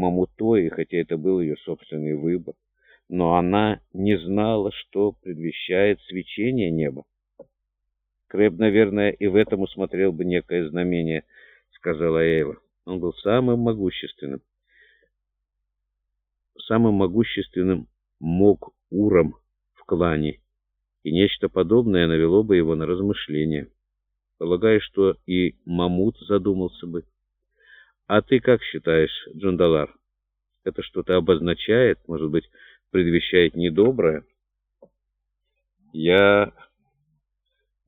Мамутой, хотя это был ее собственный выбор. Но она не знала, что предвещает свечение неба. Крэб, наверное, и в этом усмотрел бы некое знамение, сказала Эйва. Он был самым могущественным, самым могущественным Мог-Уром в клане, и нечто подобное навело бы его на размышления. Полагаю, что и Мамут задумался бы. А ты как считаешь, Джундалар? Это что-то обозначает, может быть, предвещает недоброе? Я...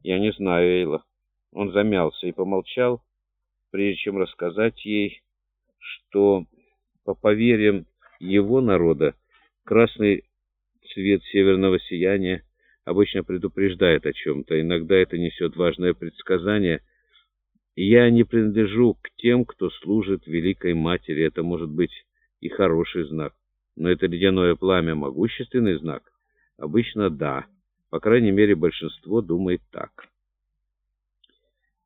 я не знаю, Эйла. Он замялся и помолчал, прежде чем рассказать ей, что по поверьям его народа красный цвет северного сияния обычно предупреждает о чем-то. Иногда это несет важное предсказание. Я не принадлежу к тем, кто служит Великой Матери. Это может быть и хороший знак. Но это ледяное пламя могущественный знак? Обычно да. По крайней мере, большинство думает так.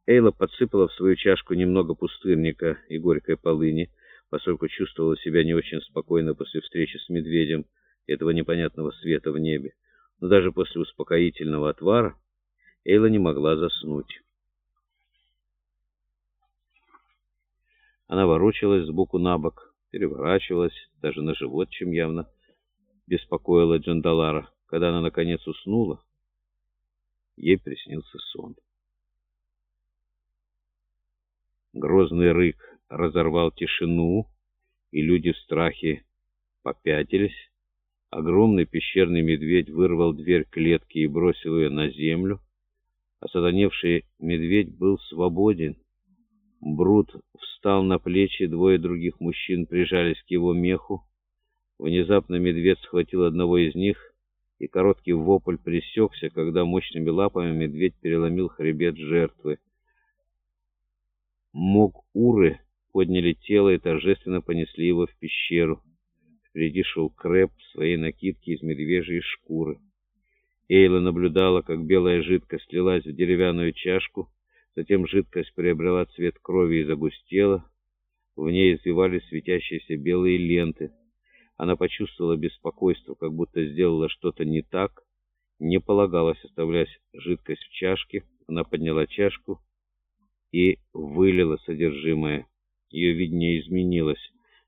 Эйла подсыпала в свою чашку немного пустырника и горькой полыни, поскольку чувствовала себя не очень спокойно после встречи с медведем и этого непонятного света в небе. Но даже после успокоительного отвара Эйла не могла заснуть. Она ворочалась сбоку на бок, переворачивалась даже на живот, чем явно беспокоила Джандалара. Когда она, наконец, уснула, ей приснился сон. Грозный рык разорвал тишину, и люди в страхе попятились. Огромный пещерный медведь вырвал дверь клетки и бросил ее на землю. Осатаневший медведь был свободен. Брут встал на плечи, двое других мужчин прижались к его меху. Внезапно медведь схватил одного из них, и короткий вопль пресекся, когда мощными лапами медведь переломил хребет жертвы. Мог-уры подняли тело и торжественно понесли его в пещеру. Впереди шел Крэп в своей накидке из медвежьей шкуры. Эйла наблюдала, как белая жидкость слилась в деревянную чашку, затем жидкость приобрела цвет крови и загустела. В ней извивались светящиеся белые ленты. Она почувствовала беспокойство, как будто сделала что-то не так. Не полагалось оставлять жидкость в чашке. Она подняла чашку и вылила содержимое. Ее видение изменилось.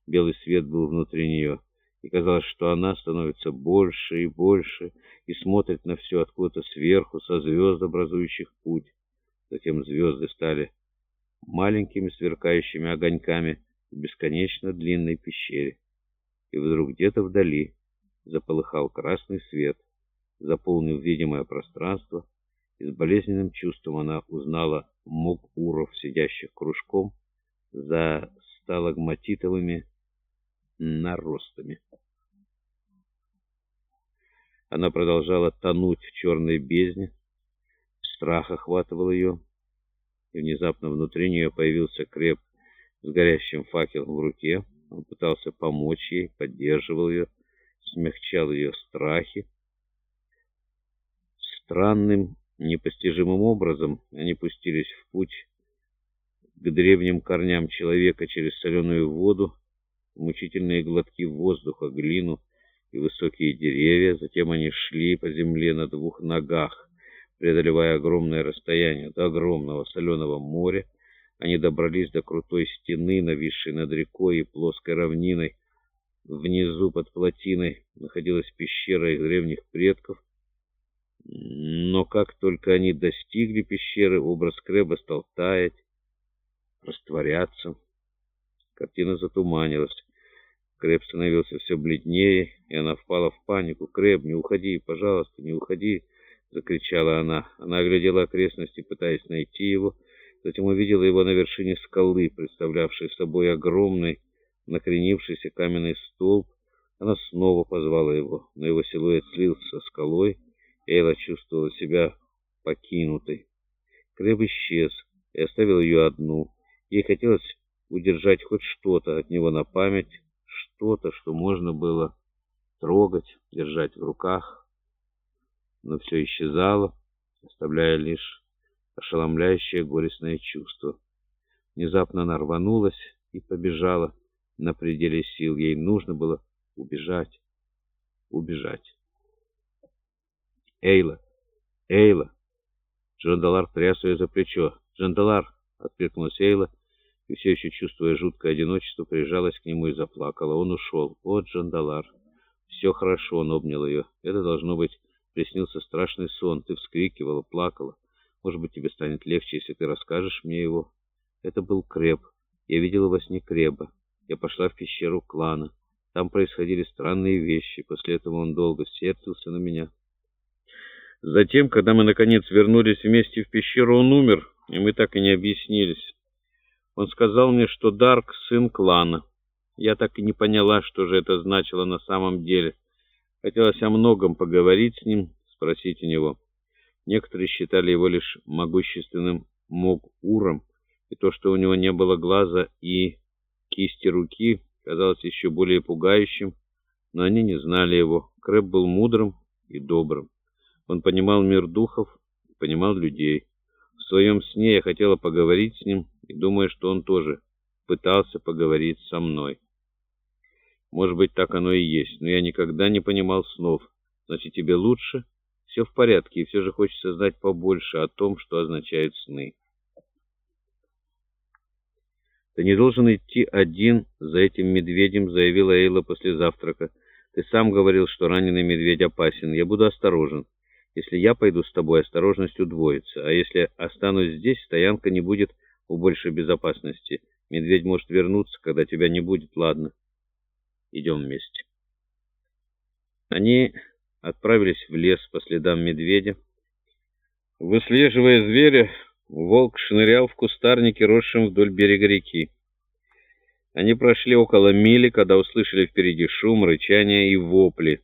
Белый свет был внутри нее и казалось, что она становится больше и больше и смотрит на все откуда-то сверху, со звезд, образующих путь. Затем звезды стали маленькими сверкающими огоньками в бесконечно длинной пещере. И вдруг где-то вдали заполыхал красный свет, заполнив видимое пространство, и с болезненным чувством она узнала мук-уров, сидящих кружком за сталагматитовыми наростами. Она продолжала тонуть в черной бездне. Страх охватывал ее, и внезапно внутри нее появился креп с горящим факелом в руке. Он пытался помочь ей, поддерживал ее, смягчал ее страхи. Странным, непостижимым образом они пустились в путь к древним корням человека через соленую воду, мучительные глотки воздуха, глину и высокие деревья. Затем они шли по земле на двух ногах, преодолевая огромное расстояние до огромного соленого моря. Они добрались до крутой стены, нависшей над рекой и плоской равниной. Внизу под плотиной находилась пещера их древних предков. Но как только они достигли пещеры, образ Крэба стал таять, растворяться. Картина затуманилась. Крэб становился все бледнее, и она впала в панику. «Крэб, не уходи, пожалуйста, не уходи!» — закричала она. Она оглядела окрестности, пытаясь найти его. Затем увидела его на вершине скалы, представлявшей собой огромный, накренившийся каменный столб. Она снова позвала его, но его силуэт слился со скалой. Эйла чувствовала себя покинутой. Крэб исчез и оставил ее одну. Ей хотелось удержать хоть что-то от него на память, что-то, что можно было трогать, держать в руках, но все исчезало, оставляя лишь ошеломляющее горестное чувство. Внезапно она рванулась и побежала, на пределе сил. Ей нужно было убежать, убежать. «Эйла! Эйла!» Джандалар тряс ее за плечо. «Джандалар!» — откликнулась Эйла, и все еще, чувствуя жуткое одиночество, прижалась к нему и заплакала. Он ушел. «О, Джандалар!» «Все хорошо», — он обнял ее. «Это, должно быть, приснился страшный сон. Ты вскрикивала, плакала. Может быть, тебе станет легче, если ты расскажешь мне его». Это был Креб. Я видела во сне Креба. Я пошла в пещеру клана. Там происходили странные вещи. После этого он долго сердился на меня. Затем, когда мы наконец вернулись вместе в пещеру, он умер, и мы так и не объяснились. Он сказал мне, что Дарк — сын клана. Я так и не поняла, что же это значило на самом деле. Хотелось о многом поговорить с ним, спросить у него. Некоторые считали его лишь могущественным Мог-Уром, и то, что у него не было глаза и кисти руки, казалось еще более пугающим, но они не знали его. Крэб был мудрым и добрым. Он понимал мир духов, понимал людей. В своем сне я хотела поговорить с ним, и думаю, что он тоже пытался поговорить со мной. Может быть, так оно и есть, но я никогда не понимал снов. Значит, тебе лучше? Все в порядке, и все же хочется знать побольше о том, что означают сны. «Ты не должен идти один за этим медведем», — заявила Эйла после завтрака. «Ты сам говорил, что раненый медведь опасен. Я буду осторожен». Если я пойду с тобой, осторожность удвоится, а если останусь здесь, стоянка не будет в большей безопасности. Медведь может вернуться, когда тебя не будет. Ладно, идем вместе. Они отправились в лес по следам медведя. Выслеживая зверя, волк шнырял в кустарнике, росшем вдоль берега реки. Они прошли около мили, когда услышали впереди шум, рычание и вопли.